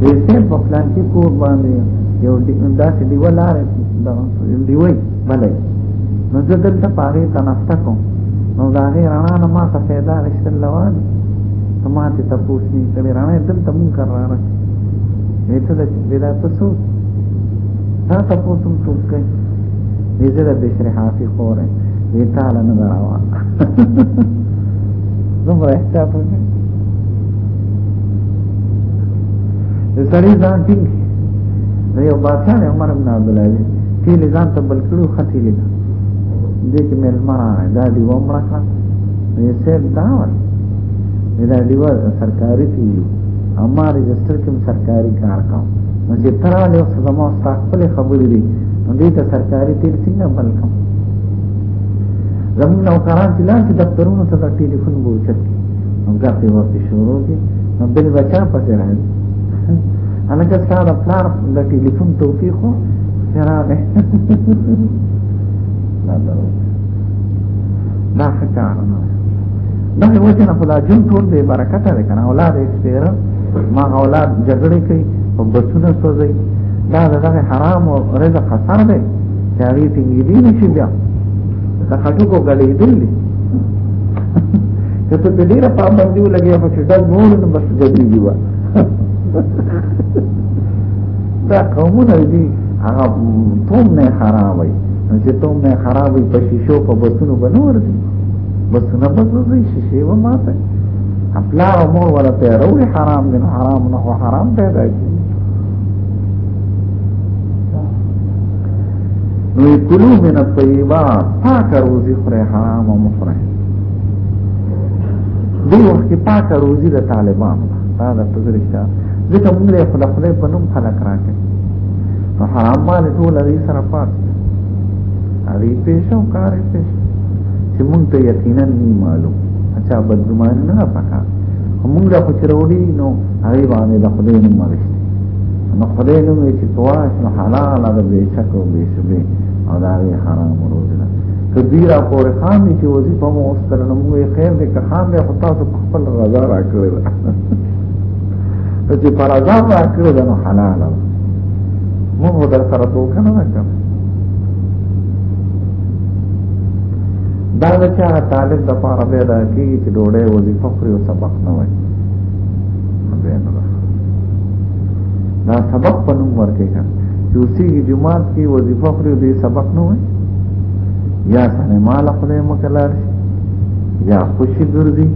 دې په پلان کې کور باندې یو داسې دی ولار دا دی وای بلې نو زه دلته پاره تنفته کوم نو دا غیر رڼا نه ما ته پیدا رسل لوان ته ما ته تاسو نه کړي رڼا دلته مون کار راغله دې ته د پیدا تاسو تا تاسو تم څوک کوي دې زه د بشری حافظ خوره دې تعالی نه راوړم زموږ احتیاط وکړئ سړی ځان ټینګ نه یو بادشاہ نه عمر بن عبد الله چې له ځان ته بل کړو ختی له دې کې مل مرا دا دی عمر کا یې سر دا و دا دی و سرکاري تی اما رجستر کې سرکاري کار کاو نو چې تر له اوس زمو خپل خبرې دي نو دې ته سرکاري تیر څنګه بل کوم زمونږ نوکران چې لاندې دفترونو ته د ټلیفون بوچت او ګټې ورته شروع دي نو بل بچا پسې راځي انا که ستا د پلار د ټلیفون توفیق خو راغی دا درو دا ښه کار نه دا یو چې نه خدای جون ټول دې برکت لري کنه اولاد یې سپیره ما اولاد جګړه کوي او بچونه سوځي دا دغه حرام او رزق خسر دی چې هغه ټینګې دي نشي بیا د خټو کو غلې دي کته په ډیر پابندي ولګي په چې دا نور نو بس ګډي دی وا دا کومونه دي هغه توم نه خرابوي چې توم نه خرابوي په شیشو په بوتونو بنور دي بوتونه بوتونه شیشه و ماته خپل امور ولا ته روي حرام دي حرام نه حرام پیدا دي نو کلو من الطیبات پاک روزی خره حرام او مخره دی وخت کې پاک روزی د طالبانو دا د تزرشته ځکه موږ له خپل خپل په نوم خلک راکړي نو حرام مال ټول لري سره پات هغه پېښو کار پېښ چې موږ ته یقینا نه معلوم اچھا بدګمان نه پکا موږ له خو چروړي نو هغه باندې د خدای نوم مرشته نو خدای نو وی چې تواش نو حلال ده به شک او به شبه او دا وی حرام روزه ده کبیر اپور خان دی چې وظیفه مو استر نو موږ خیر دې که خان دې خو تاسو خپل رضا را کړی ده چې پر رضا را کړی ده نو حلال ده موږ در سره دوکه نه وکړو دا د چا طالب د پاره به دا کیږي چې ډوړې وظیفه خوري او سبق نه وایي دا سبق په نوم ورکې کړه چې اوسېږي جماعت کې وظیفه خوري دې سبق نه وي یا سره مال خدای مکلار شي یا خوشي ګرځي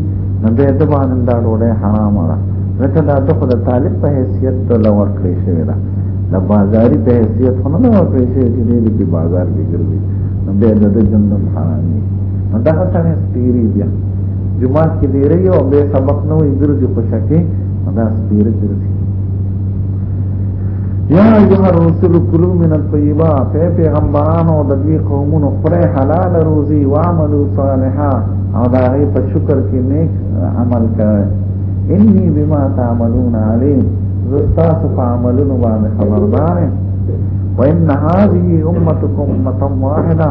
نو به د باندې دا ډوډۍ حرام ده ځکه دا د خدای طالب په حیثیت د لور کړی شوی ده د بازاري په حیثیت خو نه لور کړی شوی چې دې په بازار کې ګرځي نو به د جنت حرامي نو دا څنګه سپیری بیا جماعت کې ډیرې او به سبق نو ګرځي په شکه دا سپیر ګرځي یا ایها الرسول کلوا من الطیبات اے پیغمبرانو د دې قومونو خره حلال روزي واعملوا صالحا او دا غي په شکر کې نیک عمل کوي انی بما تعملون علیم زستا په عملونو باندې خبردار وان هذه امتکم امه واحده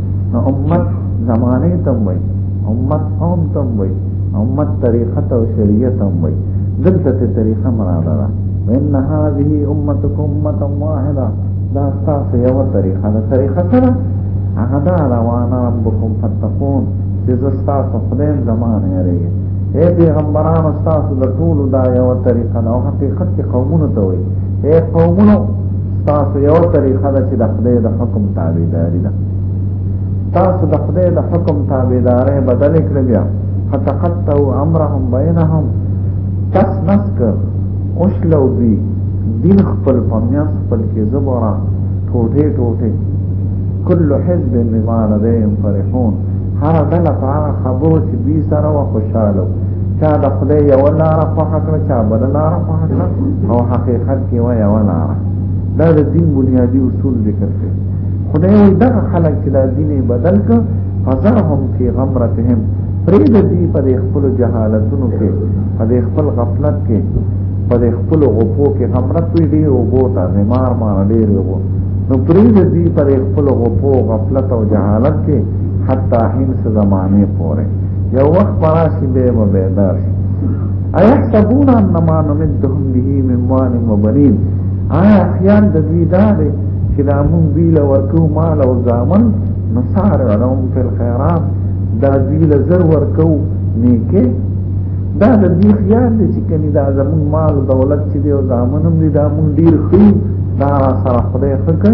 نو امت زمانه ته وای امت قوم ته وای امت طریقه او شریعت ته وای دلته ته طریقه مراد ده وان هذه امتكم امه واحده دا تاسو یو طریقه ده طریقه سره هغه دا روانه ربکم فتقون چې زستا په خدای زمانه لري اے پیغمبران استاد د ټول دا یو طریقه او حقیقت قومونو ته وي اے قومونو تاسو یو طریقه ده چې د خدای د حکم تابعداري ده تاسو د خدای د حکم تابعداري بدل کړئ بیا فتقطعوا امرهم بينهم تس نسک اوشلو بی دین خپل پمیاس خپل کې زبره ټوټه ټوټه کل حزب بما لديهم فرحون هر ډله په هغه خبرو چې دوی سره وه خوشحاله وو چا د خدای یوه لاره خوښه کړه چا بله لاره خوښه کړه او حقیقت کې وه یوه لاره دا د دین بنیادي اصول ذکر کړي خدای وایي دغه خلک چې دا دین یې بدل کړ فذرهم فی غمرتهم پرېږده دوی په دې خپلو جهالتونو کې په دې خپل غفلت کې په دې خپلو غوپو کې غمرت وي ډېر اوبو ته غمار ماره ډېرې اوبو نو پرېږده دوی په دې خپلو غوپو غفلت او جهالت کې حتی حین څه زمانې پورې یو وخت به راشي بیا به بیدار شي ایحسبون انما نمدهم به من مال و بنین آیا خیال د دوی دا دی چې دا مونږ دوی له ورکو مال او زامن نسارع لهم فی الخیرات دا دوی له زر ورکو نیکې دا د دې خیال دی چې کني دا زمون مال دولت چې دی او زامنم دی دا مون ډیر خو دا سره خدای خکې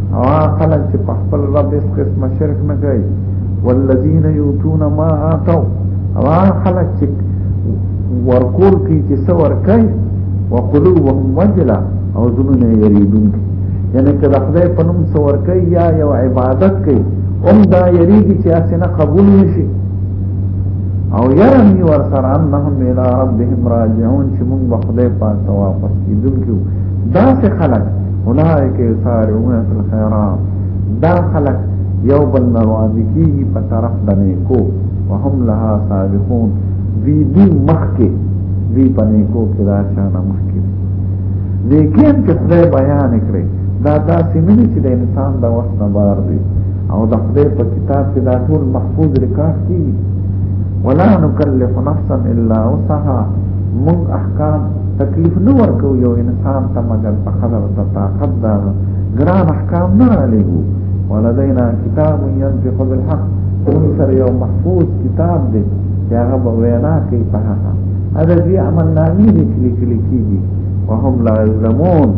او خلک چې په خپل رب هیڅ قسمه شرک نه کوي والذین یؤتون ما آتوا او خلک چې ورکول کوي چې څه ورکوي وقلوبهم وجله او زړونه یې یریدونکي یعنی که د خدای په نوم څه ورکوي یا یو عبادت کوي هم دا یریږي چې هسې نه قبول نه شي او یرمی ورسره انهم الى ربهم راجعون چې موږ به خدای پاک ته واپس کېدونکي داسې خلک اولئک یسارعون فی الخیرات دا خلق یو بل نروازی کیږي په طرف د نیکو وهم لها سابقون دی دی مخکې دی په نیکو کې دا شان مخکې نیکی هم چې خدای بیان کړي دا داسې نه چې د انسان د وخت نه بار دی او د خدای په کتاب کې دا ټول محفوظ ریکارډ کیږي ولا نکلف نفسا الا وسعها موږ احکام تکلیف نه ورکو یو انسان ته مگر په قدر ته طاقت دا ګران احکام نه لګو ولدینا کتاب ينطق بالحق اون سره یو محفوظ کتاب دی چې هغه به وینا کوي په هغه هغه دې عمل نامې دي چې لیکل کیږي وهم لا یظلمون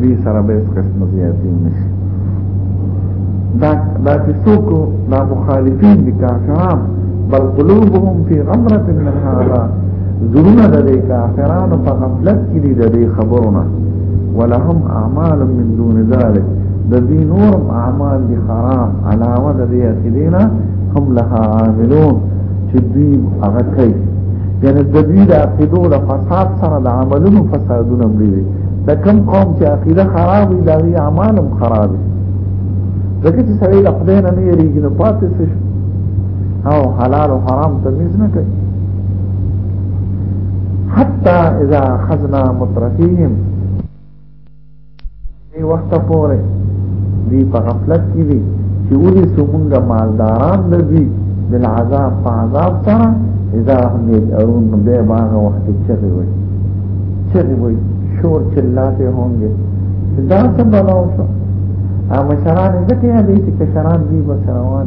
دې سره به هیڅ قسم زیاتې نشي دا دا چې څوک دا مخالفین دي کافران بل قلوبهم فی غمرت من هذا زرونه د دې کافرانو په غفلت کې دي د دې خبرونه ولهم اعمال من دون ذلك د دې نور اعمال دي حرام علاوه د دې اخیدینا هم لها عاملون چې دوی هغه کوي یعنی د دوی د عقیدو د فساد سره د عملونو فسادونه مړي د کم قوم چې عقیده خراب وي دا غي اعمالم خراب دي ځکه چې سړی د خدای نه نه یریږي نو پاتې شي او حلال او حرام تمیز نه کوي حتی اذا خزنا مترفیهم دی وخت پورې دی په غفلت کې دي چې ولې څومره مالداران د دوی بل عذاب په عذاب سره اذا هم یجرون به باغ وخت چغي وي چغي وي شور چلاته هونګي دا څه بلاو شو ا مشران دې ته دې چې کشران دې بس روان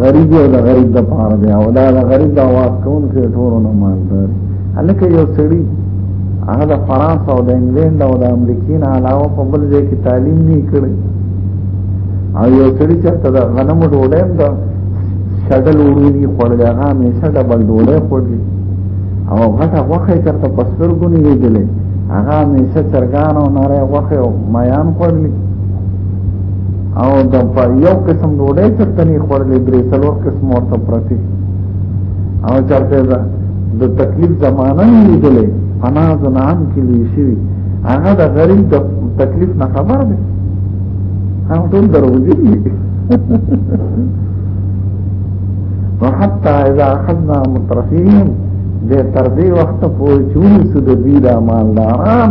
غریب یو د غریب د پاره دی او دا د غریب د آواز کون کې ټول نه مالدار الکه یو سړی هغه د فرانس او د انګلند او د امریکا نه علاوه په بل ځای کې تعلیم نه کړی او یو سړی چې د غنم ډوډۍ د شډل وړي خورل هغه مې شډه بل ډوډۍ خوري او غټه وخه چرته پسر ګونی لیدلې هغه مې څه چرګان او ناره وخه او میان خورلې او د په یو قسم ډوډۍ چې تني خورلې درې څلور قسم ورته پرتی او چرته دا د تکلیف زمانه نه لیدلې انا زنان کې لې شي هغه د غریب د تکلیف نه خبر دی هغه ټول دروځي وحتى اذا اخذنا مترفين دې تر دې وخت پورې چې ونسو د دې د مالداران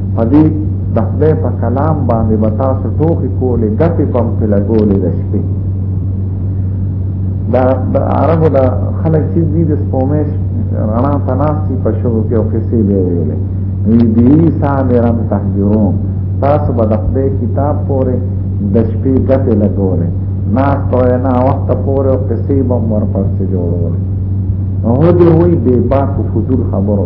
پدې د خدای په کلام باندې به تاسو ټوکې کولې ګټې په مخې لګولې د شپې دا د عربو د خلک چې دي د سپومې رڼا ته ناست دي په شګو کې او کیسې به یې ویلې دې سامرم تهجرون تاسو به د خدای کتاب پورې د شپې ګټې لګولې ناست او نه وخت پورې او کیسې به هم ورپسې جوړولې هو دې وایي بې باکو فضول خبرو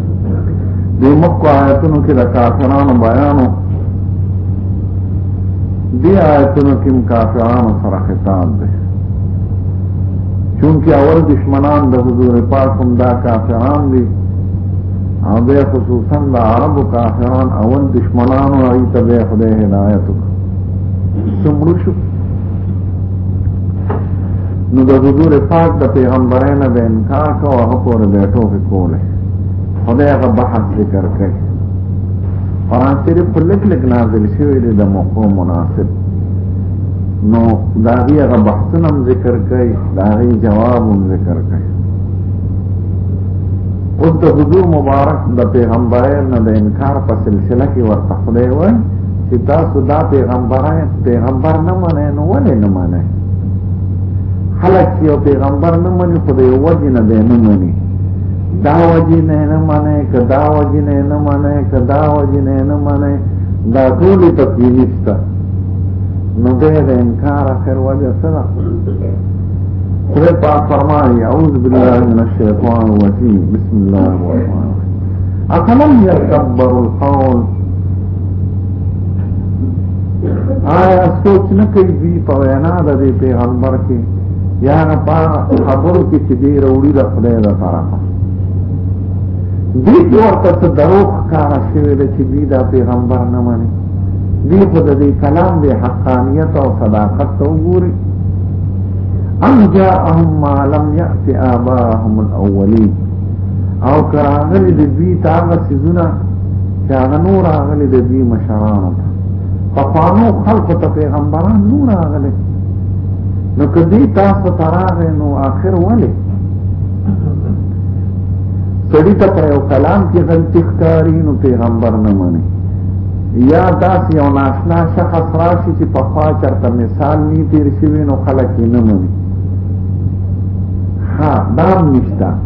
دې مکو آیتونو کې د کافرانو بیانو دې آیتونو کې کافرانو سره خطاب دی چونکه اول دشمنان د حضور پاک هم دا کافران دي او بیا خصوصا د عربو کافران اول دشمنانو هغوی ته بیا خدای هدایت وکړ څه مړه شو نو د حضور پاک د پیغمبرۍ نه به انکار کوه هغه پورې به ټوکې کولې خدای هغه بحث ذکر کوي قرآن شریف په لږ لږ نازل شوی دی د موقع مناسب نو د هغې هغه بحثونه هم ذکر کوي د هغې جواب هم ذکر کوي اوس د حضور مبارک د پیغمبرۍ نه د انکار په سلسله کې ورته خدای وایي چې تاسو دا پیغمبران پیغمبر نه منئ نو ولې نه منئ خلک چې یو پیغمبر نه مني خو د یو وجې نه دی نه مني دا وجې نه نه منې که دا وجې نه نه منې که دا وجې نه نه منې دا ټولې پکې نشته نو دی د انکار اخر وجه څه ده خدای پاک فرمایي اعوذ بالله من الشیطان الرجیم بسم الله الرحمن الرحیم افلم یتدبروا القول آیا سوچ نه کوي دوی په وینا د دې پیغمبر کې یا نه په خبرو کې چې دی وروړي د خدای د طرفه دې کې ورته څه دروغ کار شوی دی چې دوی دا پیغمبر نه مني دوی خو د دې کلام د حقانیت او صداقت ته وګوري ام جاءهم ما لم يأت آباهم الأولين او کراغلی د دوی تاغه سيزونه دا نور راغلي د دې مشرانو په خوانو خلق ته پیغمبران نور راغلي نو کدی تاسو تراغه نو آخر ولی سړی ته پر یو کلام کې غلطی ښکاری نو پیغمبر نه مني یا داس یو ناشنا شخص راشي چې په خوا چرته مثال نی تیر شوی نو خلک یې نه مني ها دا نشته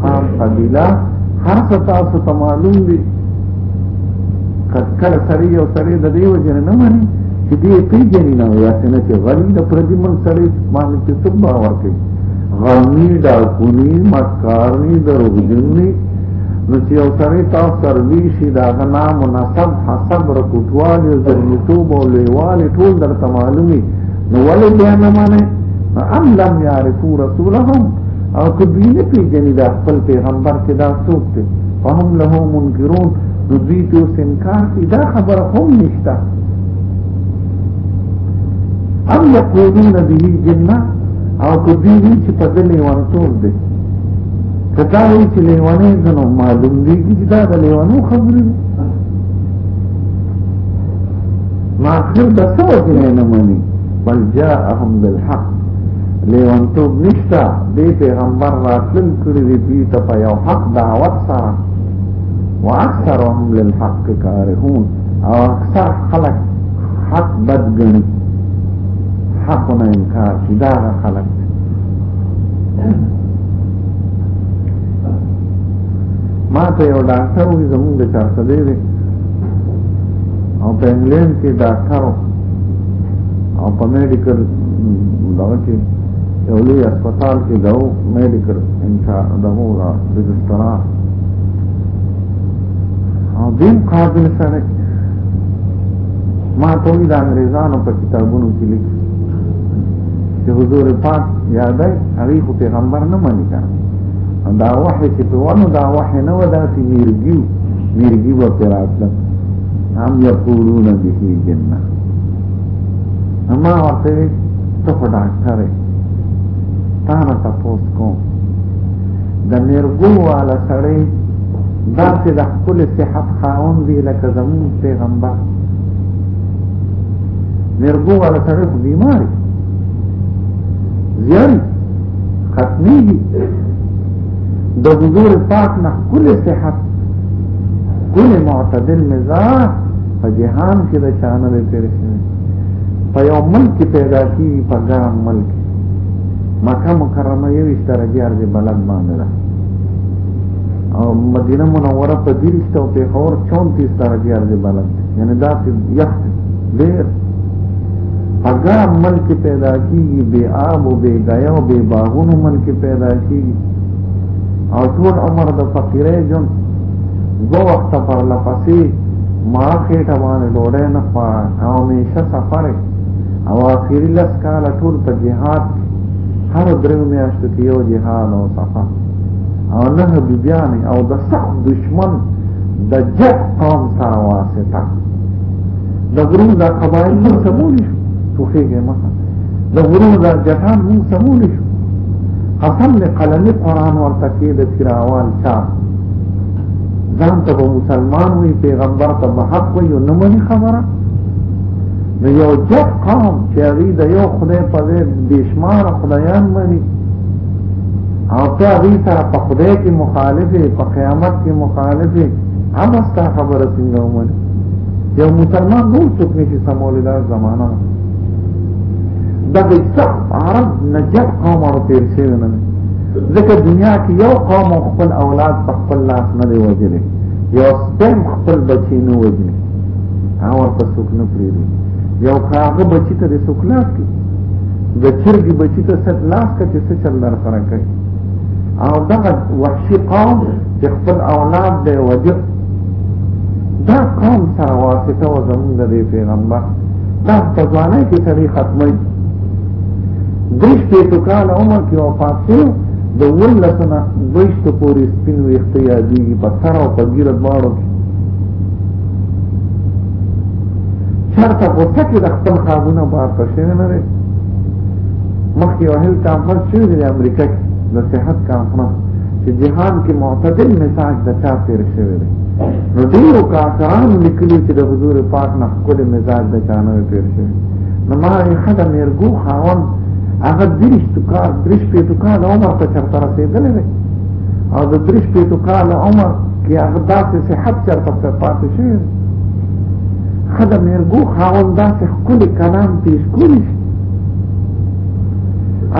خام قبیله هر څه تاسو ته معلوم دي کله سړی یو سړی د دې وجه نه مانی چې دې پیژنې نه یا څنګه چې غلی د پردي من سړی باندې چې څوک باور کوي غمی ډاکونی مکارنی دروغجنی نو چې یو سړی تاسو سره وی شي دا غنا مناسب حسب رکوټوال یو ځمیتوب او لیوال ټول درته معلومي نو ولې بیا نه مانه ام لم يعرفوا رسولهم او که دوی نه پیژني دا خپل پیغمبر چې دا څوک دی فهم له منکرون نو دوی ته اوس انکار کوي دا خبره هم نشته ام یقولون به جنه او که دوی وی چې په دې لیوانتوب دی که دا وی چې لیوانې ځنو معلوم دی چې دا د لیوانو خبرې دی ما آخر دا سوچ نه مني بل جاءهم بالحق لیوانتوب نشته دی پیغمبر راتلل کړی دی دوی ته په یو حق دعوت سره واکثرهم للحق کارهون او اکثر خلق حق بد ګڼي حق نه انکار کوي دا خلق ما ته یو ډاکټر وي زموږ د چارسدې دی او په انګلند کې ډاکټر او په میډیکل دغه کې یو لوی هسپتال کې د میډیکل انچار دغه را رجسټرار او دیم قابل سره ما ته د انګریزانو په کتابونو کې لیکي چې حضور پاک یادای هغه خو پیغمبر نه مانی کړ دا وحی چې په ونه دا وحی نه ودا چې میرګیو میرګیو په راتله هم یقولون به جنه اما ورته وی ته خو ډاکټر یې تا نه تپوس کوم د میرګو والا سړی داسې د خپل صحت خاون دی لکه زمون پیغمبر میرګو والا سړی خو بیمار زیاري ختمېږي د حضور پاک نه کل صحت کل معتدل مزاح په جهان کې د چانه لري تیر شي په یو ملک پیدا کی په ګرم ملک مکه مکرمه یو اشتراجیار دی بلد باندې ده او مدینه منوره په دیرشت او پیخور چونتیس درجیار دی بلد یعنی دا یخت دیر هغه من کې پیدا کیږي بے آب او بے غیا او بے باغونو من کې پیدا کیږي او ټول عمر د فقیرې جون دو وخت پر لپسې ما خېټه باندې ډوډۍ نه خوا او میشه سفر او اخیری لس کال ټول په جهاد هر درو میاشتو کې یو جهاد او سفر او نه بیبیانې او د سخت دشمن د جد قوم سره واسطه د غرونو دا قبایل موږ سمول شو توخیږي ما د غرونو دا جټان موږ سمول شو قسم له قلمي قران ورته کې د تیراوال چا ځان ته مسلمان وي پیغمبر ته حق وي او نه مني خبره نو یو جب قوم چې هغه د یو خدای په دې بشمار خدایان مني او ته هغه سره په خدای کې مخالفه په قیامت کې مخالفه هم ستا خبره څنګه ومني یو مسلمان نور څوک نشي سمولې دا زمانہ دغه صح عرب نجب قوم او تیر شوی نه ځکه دنیا کې یو قوم خپل اولاد په خپل لاس نه دی وجلې یو سپم خپل بچی نه وجلې هغه ته څوک نه پریږدي یو کاغه بچی ته د څوک لاس کې د چرګي بچی ته څوک لاس کې چې څه چل در فرق کوي او دغه وحشي قوم چې خپل اولاد دی وجه دا قوم سره واسطه و زمون د دې پیغمبر دا په ځواني کې سړي ختمي دیش په تو کال عمر کې وفات شو د ولسنه دویشت پورې سپین ویخته یادي په سر او په ګیر دواړو کې چرته غوسه کې د خپل خاګونه بار پښې نه لري مخکې وهل کانفرنس شوی دی امریکا کې د صحت کانفرنس چې جهان کې معتدل مساج د چا تیر شوی دی نو ډیرو کافرانو لیکلي چې د حضور پاک نه خپل مزاج د چا نه تیر شوی نو ما یې خدای مرګو خاون هغه دریش تو کار دریش په تو کار عمر ته چرته رسیدلې دی او د دریش په تو کار عمر کې هغه داسې صحت چرته پاتې شوی خدای مرګو خاون داسې خپل کلام پیش کولی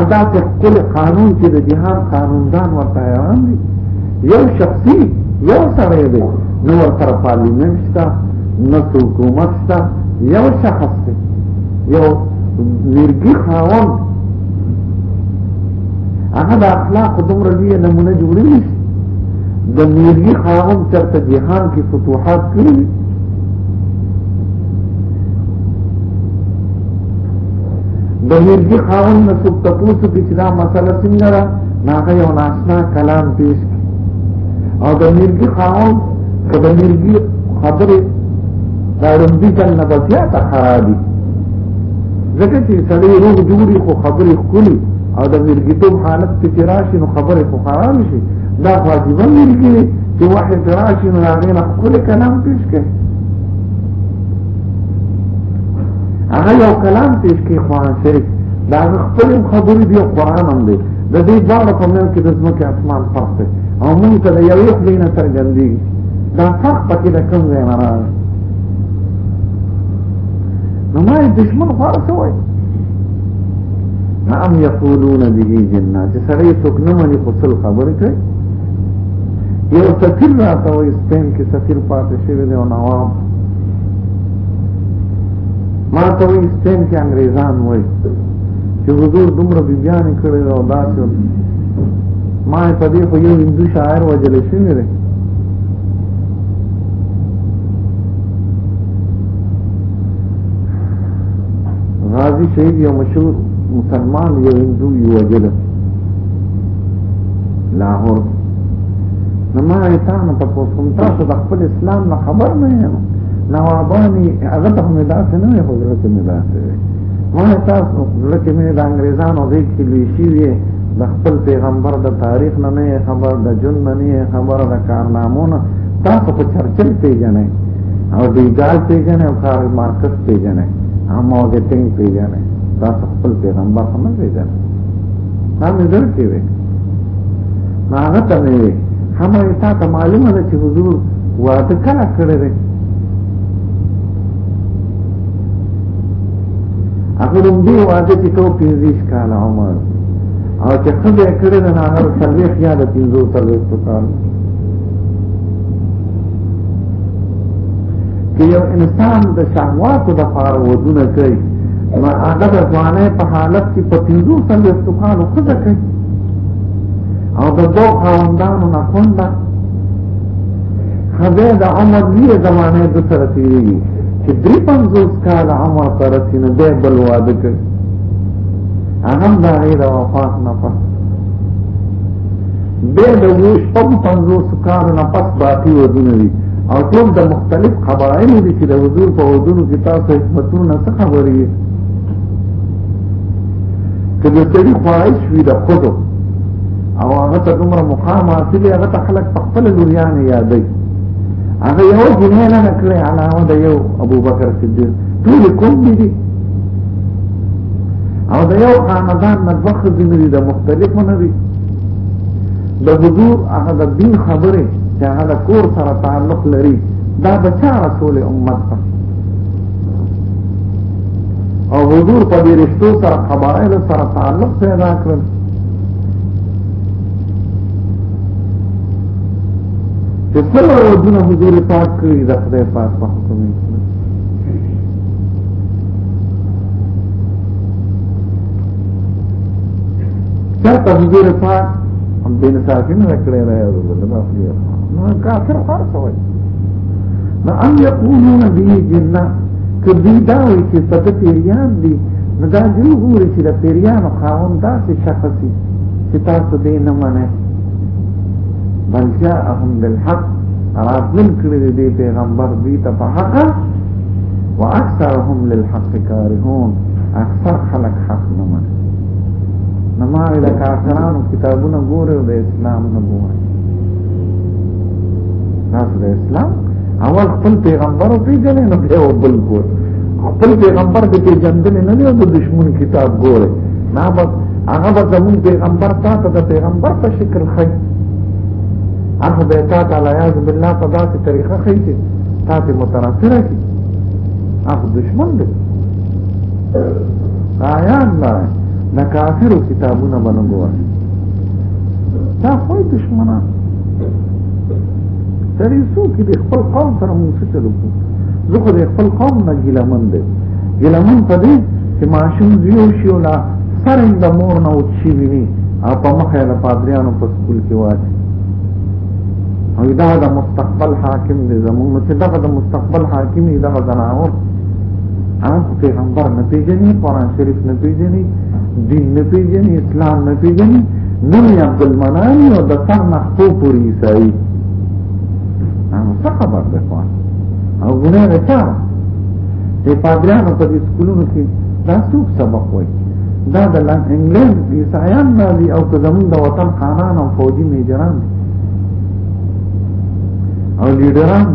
ادا ته خپل قانون چې د جهان قانوندان ورته حیران دي یو شخصي یو سره دی نو ورته پارلیمنت شته نو حکومت شته یو شخص دی یو مرګي خاون هغه د اخلاق دومره لوی نمونه جوړی شي د مرګي خاون چرته جهان کې فتوحات کړی د ویرګي خاون نه څوک تاسو کې چې دا مسله څنګه را ناغه یو ناشنا کلام پیش او د ویرګي خاون که د ویرګي خبره دا رمضی کل نه بچیا ته خرابي ځکه چې سړی روغ جوړي خو خبرې خولي او د ویرګیتوب حالت کې راشي نو خبرې خو خراب شي دا واجبه ویرګي چې واحد راشي نو هغه نه خپل کلام پیش کوي هغه یو کلام پیش کوي قرآن شریف دا هغه خپل خبرې دی قرآن هم دی د دې دواړو په منځ کې د ځمکې اسمان فرق دی او موږ ته د یوې خولې نه څرګندېږي دا فرق پکې د کوم ځای نه راغی نو ما یې دښمن خوار څه وایي نعم یقولون به جنات چې سړی څوک نه مني خو څل خبرې کوي یو سفیر راته وایي سپین کې سفیر پاتې شوی دی او نواب ما ته وایي سپین کې انګریزان وایي چې حضور دومره بیبیانې کړې او داسې ما په دې خو یو هندو شاعر وجل شوی دی غازی شهید یو مشهور مسلمان یو هندو یو وجل لاهور نو ما یې تا نه تاسو کوم تاسو د خپل اسلام نه خبر نه یم نوابانی هغه ته مې داسې نه وي خو زړه کې مې داسې وي ما تاسو زړه کې مې د انګریزانو غېږ کې لوی شوي د خپل پیغمبر د تاریخ نه نه خبر د جون نه نه خبر د کارنامو نه تاسو په چرچل پیژنې او دیګال پیژنې او کارل مارکس پیژنې هم او د ټینګ پیژنې تاسو خپل پیغمبر نه پیژنې دا مې زړه کې وې ما هغه ته مې وې همه تا ته معلومه ده چې حضور واده کله کړی دی هغه لومبي واده چې تو پنځیس کال عمر او چې خبره یې کړې ده هغه څلوېښ یا د پنځو څلوېښتو کال که یو انسان د شهواتو لپاره ودونه کوي ما هغه د ځوانه په حالت کې په پینځو سلو استقالو خزه کوي او د دوه خاوندانو نه کونډه خزه د عمر وی زمانه د سره تیریږي چې درې پنځوس کال عمر ته رسي نه دی بل واده کوي هغه هم د هغې د وفات نه پس بیا د ویش په پنځوس کالو نه پس باقي ودونه دي او ټول د مختلف قبایلو دي چې د حضور په ودونو کې تاسو حکمتونه څه خبرې که د سړي خواهش وي د ښځو او هغه ته دومره مقام حاصل هغه ته خلک په خپل لوریان یادوي هغه یو جنې نه نکړي علاوه د یو ابو بکر صدیق ټول کوم دي او د یو خاندان نه دوه ځینې د مختلفو نه دي د حضور هغه د دین خبره چې هغه د کور سره تعلق لري دا بچا رسول امت ته او حضور په دې رښتو سره قبایل سره تعلق پیدا کړل چې څلو ودونه حضور پاک کړی د خدای پاک په حکم یې چرته دې رفا هم دې نه صافي نه کړې نه یو بل ما فيه نو کافر خالص وای نو ان یقولون به جنہ کدی دا وی چې په دې پیریان دي نو دا دې ګوري چې د پیریانو خاوند داسې شخصي چې تاسو دې نه منئ بل جاءهم بالحق راتلل کړی دی پیغمبر دی ته په حق واکثرهم للحق کارهون اکثر خلق حق نه مني نو ما د کافرانو کتابونه ګوره او د اسلام نه ګوره تاسو د اسلام اول خپل پیغمبر پیژنې نو بیا بل ګوره خپل پیغمبر د پیژندنې نه دی او د دشمن کتاب ګوره نه بس هغه به زمون پیغمبر تا ته د پیغمبر په شکل خي هغه به تا ته لا یاذ بالله په داسې طریقه خي تاسو متنفر کی اخو دشمن دی آیان لا نه کافرو کتابونه باندې ګوري دا خو دشمنان سړي سو کې د خپل قوم سره مونږ څه چلو زه خو د خپل قوم نه ګیلمن دی ګیلمن په دې چې ماشوم زیو شي او لا سر د مور نه وچی وي او په مخه له پادریانو په سکول کې واچي او دا د مستقبل حاکم دی زمونږ چې دا د مستقبل حاکم دی دا زناور عام پیغمبر نه پیژني قرآن شریف نه پیژني دین نه پیژني اسلام نه پیژني نو یې عبد المنان او د سر مخفو پوری عیسائی نو څه خبر ده خو او ګناه ده چا چې پادریانو په دې سکولونو کې دا څوک سبق وایي دا د انګلند عیسایان نه دي او که زمونږ د وطن خانان او فوجي میجران او لیډران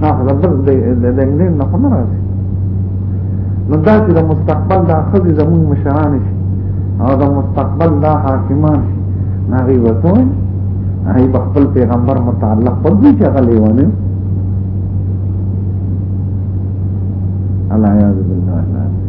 نه خو د بل د انګلین نه خو نه راځي نو دا چې د مستقبل دا خزي زموږ مشران شي او د مستقبل دا حاکمان شي نه غي وته هي خپل پیغمبر متعلق په دې چې غلې ونه الله يعز بالله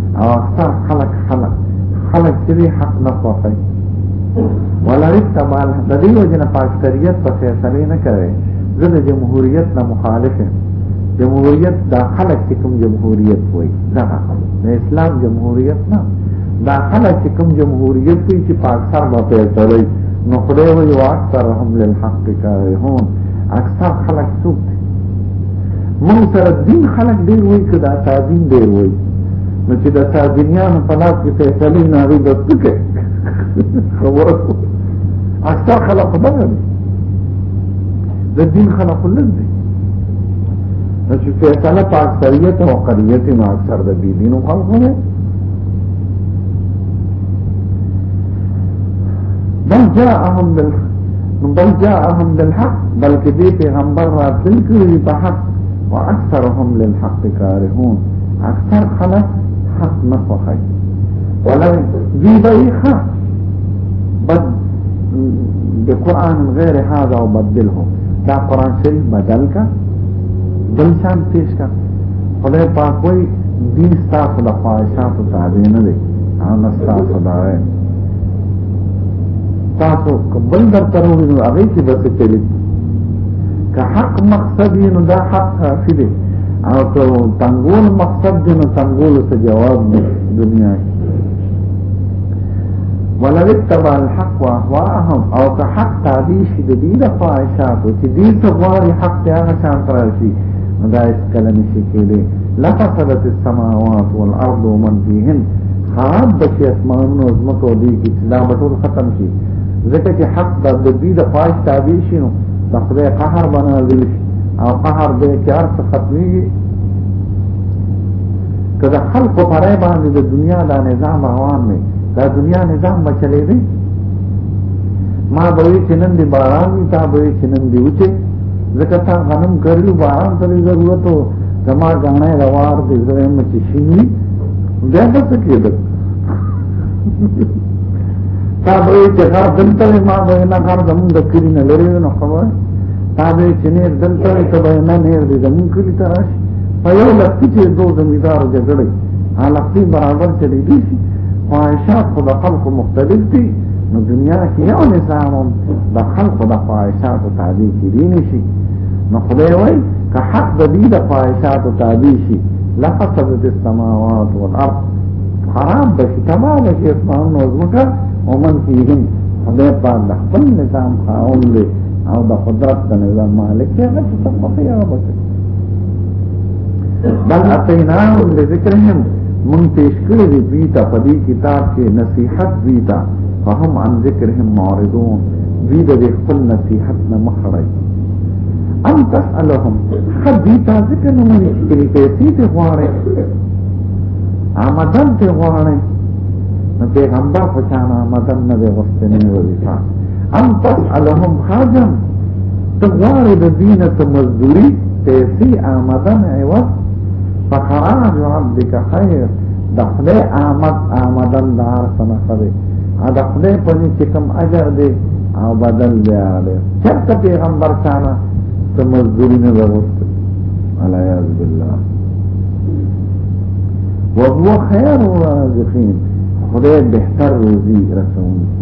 او اکثر خلق خلق خلق چوی حق نخوخی ولا استعمال د دې وجه نه پاکستانیت په فیصله نه کوي زه د جمهوریت نه مخالف یم جمهوریت دا خلک چې کوم جمهوریت وای دا د اسلام جمهوریت نه دا خلک چې کوم جمهوریت وای چې پاکستان په فیصله نو خدای وایي واکثر هم للحق کارهون اکثر خلک څوک موږ سره دین خلک ډېر وایي چې دا تعظیم ډېر وایي نو چې د تعظیمیانو په لاس کې فیصلې نه هغوی به څه کوي خبره اکثر خلک خو دغه دي د دین خلک خو لږ دي نو چې فیصله په اکثریت او اقلیت نو اکثر د بې دینو خلکو دی بل جاءهم بالحق بل جاءهم للحق بلکې دې پیغمبر راتل کړي په حق واکثرهم للحق کارهون اکثر خلک حق نه خوښي ولو دې به حق بد د قران غیر هذا وبدله دا قران شریف بدل کا بل شان پیش کا خدای پاک وایي دین ستاسو د خواهشاتو تابع نه دی هغه ستاسو دا تاسو قبل در تروي نو هغه کې بس چلی که حق مقصد یې نو دا حق کافي دی او که تنګول مقصد دی نو تنګول ته جواب دی دنیا کې ولو اتبع الحق واهواهم او که حق تابع شي د دې د خواهشاتو چې دې څه غواړي حق ته هغه شان راشي نو دا هیڅ کله نشي کېدی لفسدت السماوات والارض ومن فيهن حق بچی اسمانونو او ځمکو دی کې چې دا بټول ختم شي ځکه چې حق د دوی د خواهش تابع شي نو د خدای قهر باندې نازل شي او قهر دې چې هر څه ختميږي که د خلکو پر باندې د دنیا دا نظام روان دی دا دنیا نظام بچلې دی ما به چې نن دی باران تا به چې نن دی وچه ځکه تا غنم کرلو باران ته ضرورت و زما غنه روار دې زړه مې چې شي بیا څه کېدل تا به چې غر دلته ما به نه غر زمونږ د کلی نه لري نو خبر تا به چې نه دلته ته به نه نه دې زمونږ کلی ته راشي په یو لکه چې دوه زمیدار جګړه حالقی برابر چلی دی شي خواهشات خو د خلکو مختلف دي نو دنیا کې یو نظام د خلکو د خواهشاتو تابع کېدی نه شي نو خدای وایي که حق د دې د خواهشاتو تابع شي لفسدت السماوات والارض خراب بشي تباه بشي اسمانونه او ځمکه ومن فيهن خدای پاک د خپل نظام خاوند دی او د قدرت د نظام مالک دی هغه څه په خیر هغه بچي بل اتیناهم لذکرهم من پیش کړی دی دوی ته په دې کتاب کې نصیحت دوی ته فهم عن ذکرهم معرضون دوی د دې خپل نصيحت نه مخړای ام تسالهم خدي تاسو ته نو مې چې پیسې ته غواړي آمدن ته غواړي نو پیغمبر په چا نه آمدن نه دی غوښته نه وظیفه ام تسالهم خاجم ته غواړي د دینه ته مزدوري پیسې آمدن ایوه فخراج عبدك خیر د خدای آمد آمدن د هر څه نه ښه دی او د خدای په ني چې کوم اجر دی او بدل دی هغه دی چېرته پیغمبر چانه څه مزدوري نه ده غوښتې العیاذ بالله وهو خیر الرازقین خدای بهتر روزي رسونکی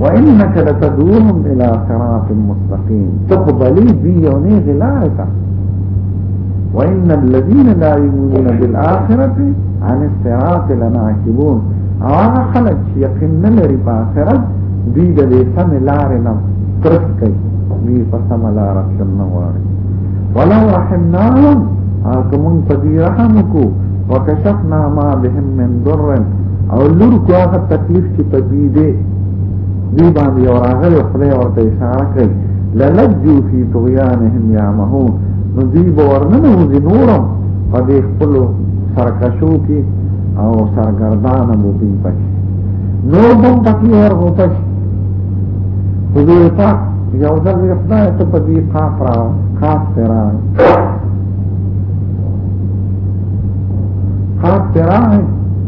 وإنك لتدعوهم إلى صراط مستقيم تقبلي بيوني غلارك وان الذين لا يؤمنون بالاخره عن الصراط لناكبون هغه خلک چې یقین نه لري په آخرت دوی د دې سم لارې نه ترک کوي دوی په سم لار کې نه وایي ولو رحمناهم هغه مونږ په دې رحم کو وکشفنا ما بهم من ضر او لور کو هغه تکلیف چې په دې دی باندې یو راغلی خدای ورته اشاره کوي لنجو فی طغیانهم یعمهون نو دی به ورننه وځي نورم په دې خپلو سرکشو کې او سرګردانه مو دی پکې نور به هم پکې ورغوته شي حضور پاک یو ځل یې خدای ته په دې قاف را قاف ته راغی قاف ته راغی